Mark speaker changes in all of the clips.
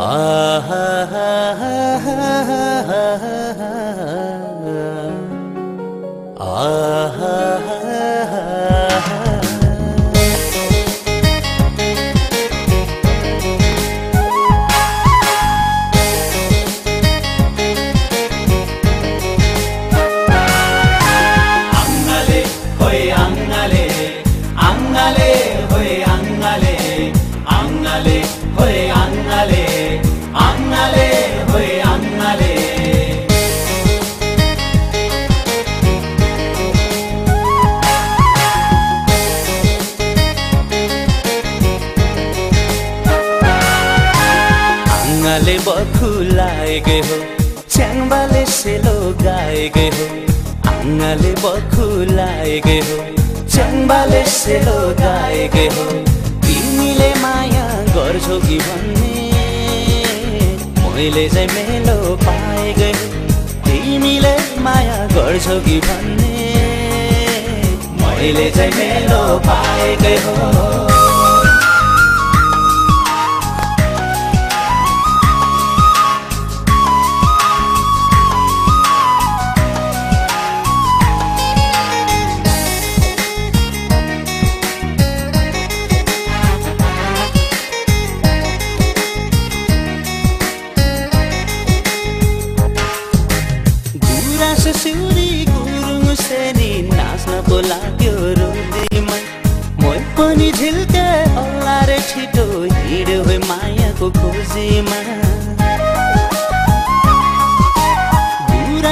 Speaker 1: 啊。आङ्गाले
Speaker 2: बखुलाएकै हो। च्याङबाले सेलो गाएकै हो। आङ्गाले बखुलाएकै हो। च्याङबाले सेलो गाएकै हो। तिमीले माया गर्छौ कि भन्ने? मैले चाहिँ मेलो पाएकै हो। तिमीले माया गर्छौ कि भन्ने? मैले चाहिँ मेलो पाएकै हो। झिल्के अल्लारे छिटो हिँड्यो है मायाको खोजीमा।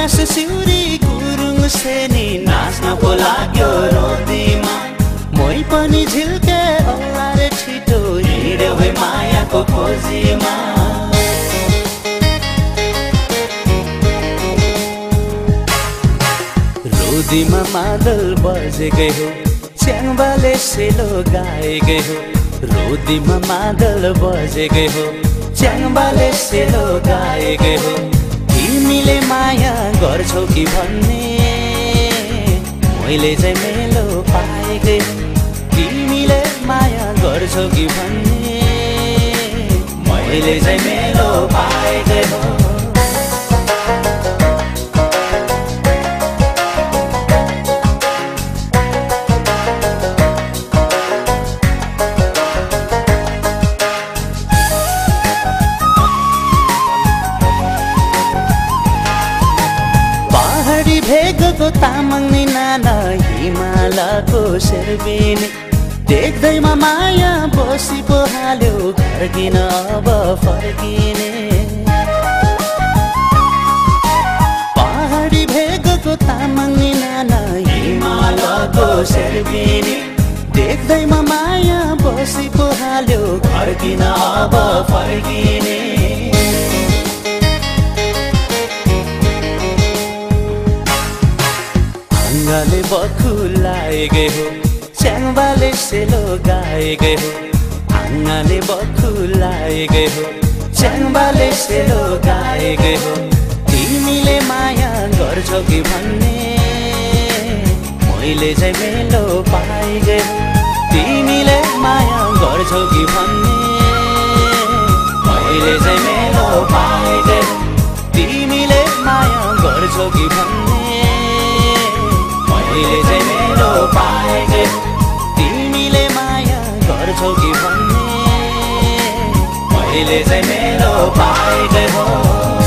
Speaker 2: सिउरी गुरुङ सेनी नाच्न लाग्यो रोदीमा। मै पनि झिल्के अल्लारे छिटो हिँड्यो है मायाको खोजीमा। रोदीमा मादल बजेकै हो च्याङबाले सेलो गाएकै हो। रोदीमा मादल बजेकै हो। च्याङबाले सेलो गाएकै हो। तिमीले माया गर्छौ कि भन्ने? मैले चाहिँ मेलो पाएकै तिमीले माया गर्छौ कि भन्ने? मैले चाहिँ मेलो पाएकै हो। पहाडी भेगको तामाङ नि नाना हिमालको शेर्बिनी। देख्दैमा माया बसी पो हाल्यो फर्किन अब फर्किने। पहाडी भेगको तामाङ नि नाना हिमालको शेर्बिनी। देख्दैमा माया बसी पो हाल्यो फर्किन अब फर्किने। आङ्गाले बखुलाएकै हो। च्याङबाले सेलो गाएकै हो। आङ्गाले बखुलाएकै हो। च्याङबाले सेलो गाएकै हो। तिमीले माया गर्छौ कि भन्ने? मैले चाहिँ मेलो पाएकै हो। तिमीले माया गर्छौ कि भन्ने? मैले चाहिँ मेलो पाएकै हो। तिमीले माया गर्छौ कि भन्ने? मैले चाहिँ मेरो हो